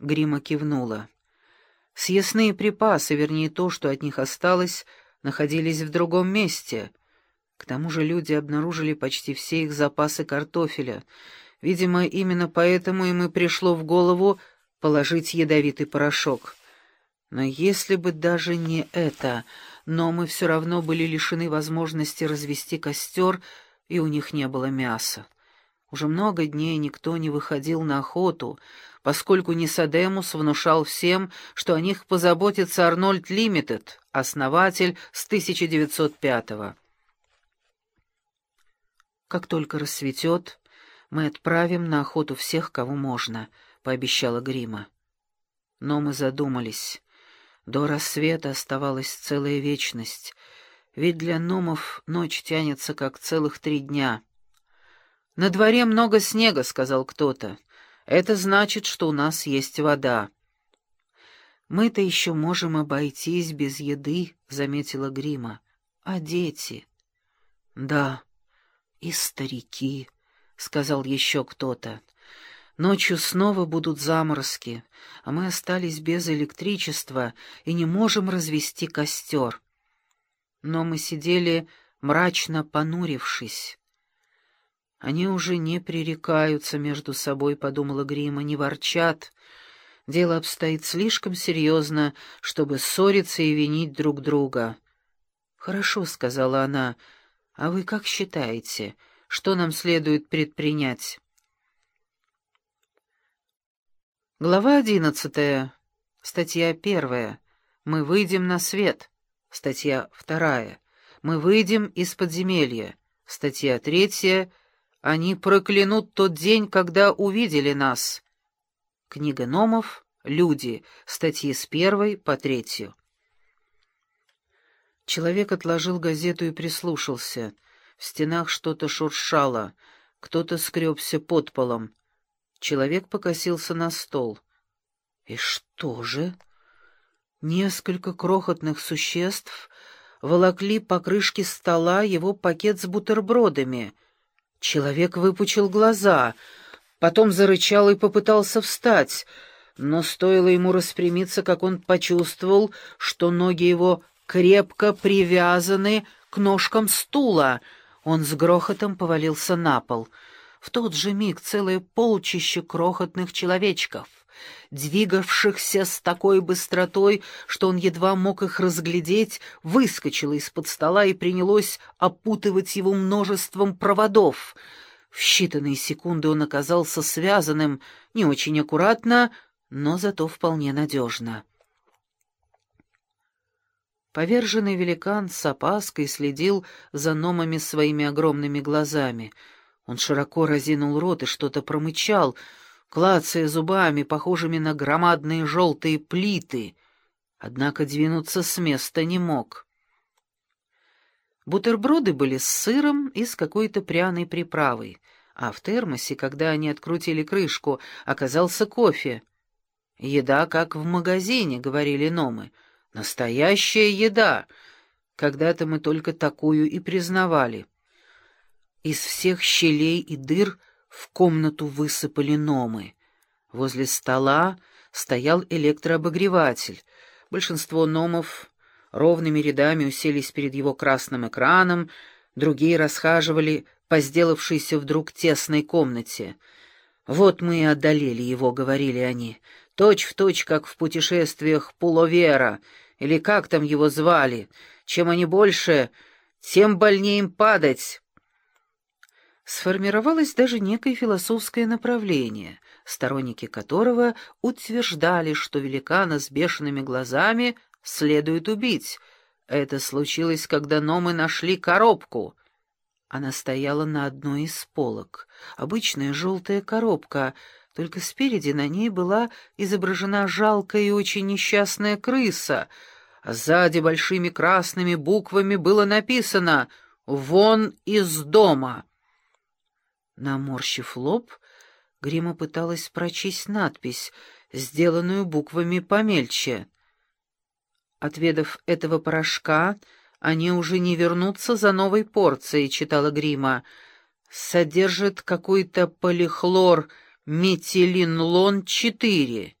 Грима кивнула. Съестные припасы, вернее то, что от них осталось, находились в другом месте. К тому же люди обнаружили почти все их запасы картофеля. Видимо, именно поэтому им и пришло в голову положить ядовитый порошок. Но если бы даже не это, но мы все равно были лишены возможности развести костер, и у них не было мяса. Уже много дней никто не выходил на охоту, поскольку Нисадемус внушал всем, что о них позаботится Арнольд Лимитед, основатель с 1905-го. «Как только рассветет, мы отправим на охоту всех, кого можно», — пообещала Грима. Но мы задумались. До рассвета оставалась целая вечность, ведь для номов ночь тянется как целых три дня. «На дворе много снега», — сказал кто-то. Это значит, что у нас есть вода. Мы-то еще можем обойтись без еды, заметила Грима. А дети? Да, и старики, сказал еще кто-то. Ночью снова будут заморозки, а мы остались без электричества и не можем развести костер. Но мы сидели, мрачно понурившись. Они уже не пререкаются между собой, — подумала Грима, — не ворчат. Дело обстоит слишком серьезно, чтобы ссориться и винить друг друга. «Хорошо», — сказала она, — «а вы как считаете, что нам следует предпринять?» Глава одиннадцатая. Статья первая. Мы выйдем на свет. Статья вторая. Мы выйдем из подземелья. Статья третья. Они проклянут тот день, когда увидели нас. Книга Номов, Люди, статьи с первой по третью. Человек отложил газету и прислушался. В стенах что-то шуршало, кто-то скребся под полом. Человек покосился на стол. И что же? Несколько крохотных существ волокли по крышке стола его пакет с бутербродами — Человек выпучил глаза, потом зарычал и попытался встать, но стоило ему распрямиться, как он почувствовал, что ноги его крепко привязаны к ножкам стула. Он с грохотом повалился на пол. В тот же миг целое полчище крохотных человечков двигавшихся с такой быстротой, что он едва мог их разглядеть, выскочило из-под стола и принялось опутывать его множеством проводов. В считанные секунды он оказался связанным, не очень аккуратно, но зато вполне надежно. Поверженный великан с опаской следил за номами своими огромными глазами. Он широко разинул рот и что-то промычал — клацая зубами, похожими на громадные желтые плиты, однако двинуться с места не мог. Бутерброды были с сыром и с какой-то пряной приправой, а в термосе, когда они открутили крышку, оказался кофе. «Еда, как в магазине», — говорили номы. «Настоящая еда!» Когда-то мы только такую и признавали. Из всех щелей и дыр в комнату высыпали номы. Возле стола стоял электрообогреватель. Большинство номов ровными рядами уселись перед его красным экраном, другие расхаживали по сделавшейся вдруг тесной комнате. «Вот мы и одолели его», — говорили они, — «точь в точь, как в путешествиях Пуловера, или как там его звали. Чем они больше, тем больнее им падать» сформировалось даже некое философское направление, сторонники которого утверждали, что великана с бешеными глазами следует убить. Это случилось, когда номы нашли коробку. Она стояла на одной из полок. Обычная желтая коробка, только спереди на ней была изображена жалкая и очень несчастная крыса, а сзади большими красными буквами было написано «Вон из дома». Наморщив лоб, Грима пыталась прочесть надпись, сделанную буквами помельче. «Отведав этого порошка, они уже не вернутся за новой порцией», — читала Грима. «Содержит какой-то полихлор метилинлон-4».